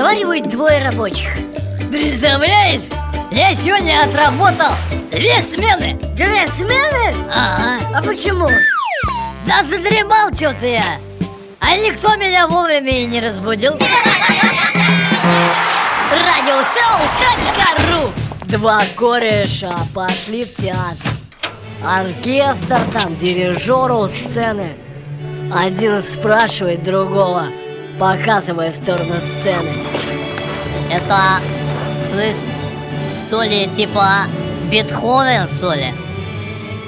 отбой рабочих. Представляешь, я сегодня отработал две смены. Две смены? Ага. А почему? Да задремал что-то я. А никто меня вовремя и не разбудил. Радиосоу.ру Два кореша пошли в театр. Оркестр там, дирижер у сцены. Один спрашивает другого, показывая в сторону сцены Это, слышь, что ли, типа Бетховен, что ли?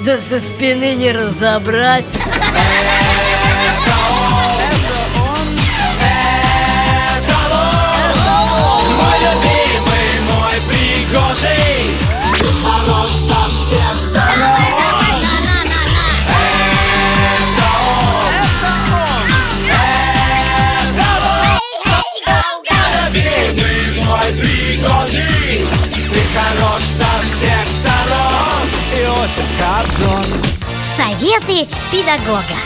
Да со спины не разобрать Любимый, мой пригожий Ты хорош со всех сторон Иосиф Кобзон Советы педагога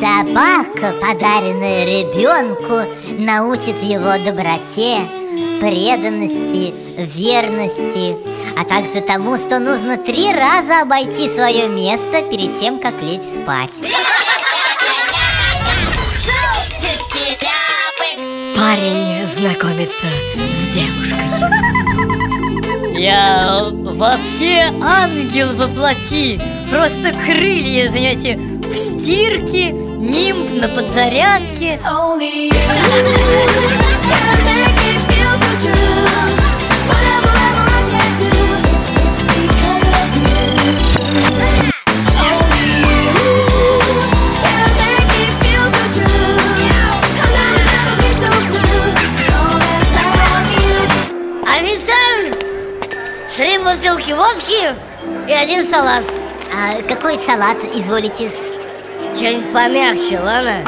Собака, подаренная ребенку, научит его доброте, преданности, верности, а также тому, что нужно три раза обойти свое место перед тем, как лечь спать. Парень знакомится с девушкой. Я вообще ангел во плоти. Просто крылья, знаете, в стирке, нимб на подзарядке. Only Официант! Три бутылки водки и один салат А какой салат изволите? Что-нибудь помягче, ладно?